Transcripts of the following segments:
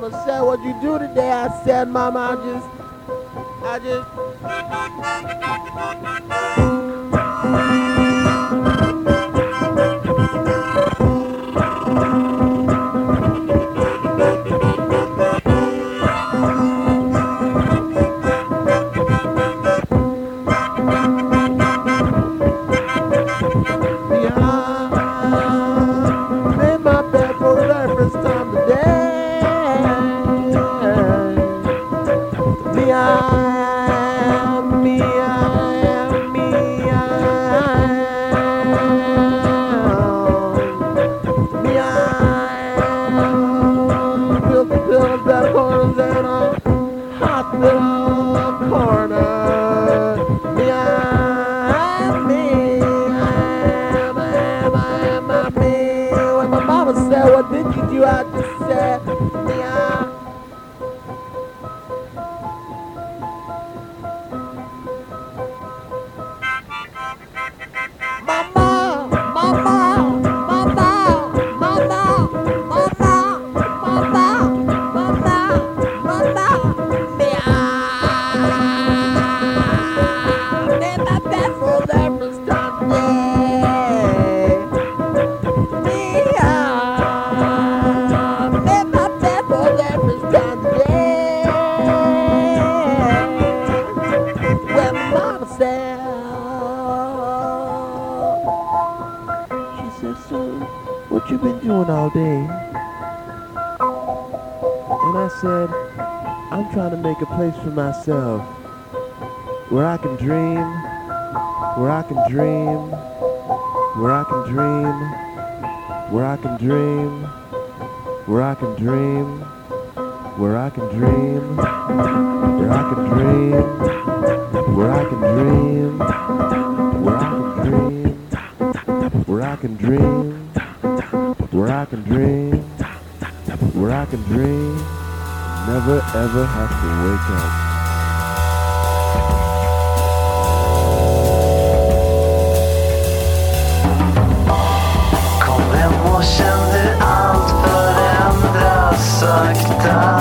Mama said, what'd you do today? I said, mama, I just, I just, Bye. Myself where I can dream, where I can dream, where I can dream, where I can dream, where I can dream, where I can dream, where I can dream, where I can dream, where I can dream, where I can dream, where I can dream, where I can dream, never ever have to wake up. Kommer morsan nu allt förändras sakta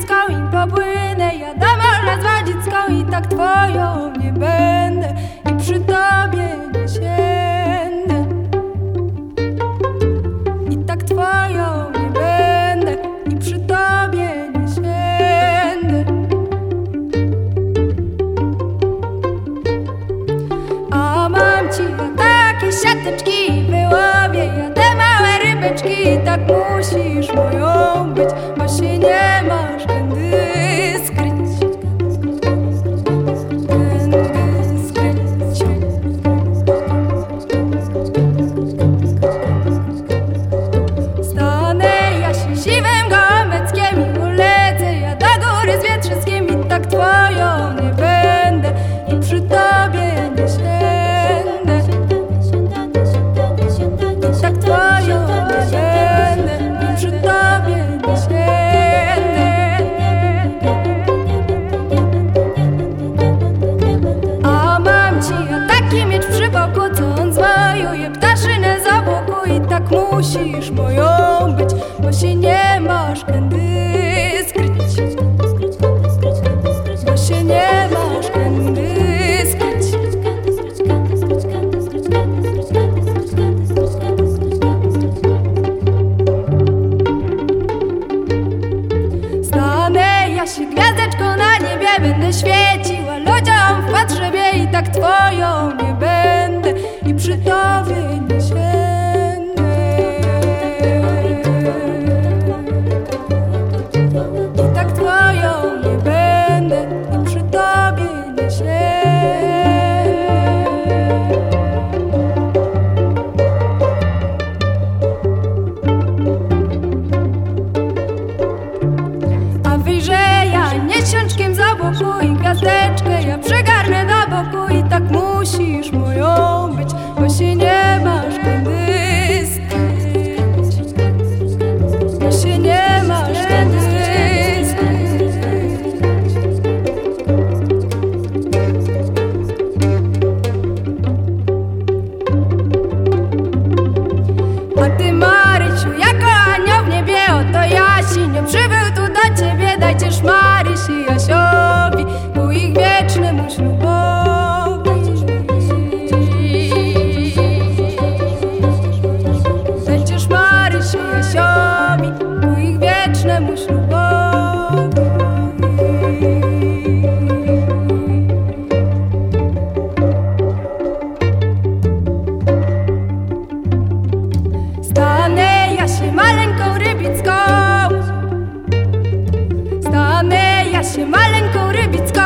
dziecko i popłynę Ja do morza i tak twoją nie będę. I przy tobie nie siędę. I tak twoją nie będę. I przy tobie nie siędę. A mam ci ja takie siateczki wyłowię Ja te małe rybeczki tak musisz moją być, bo się nie ma mogą być, bo się nie masz kędy. Zamę ja się maleńką rybicką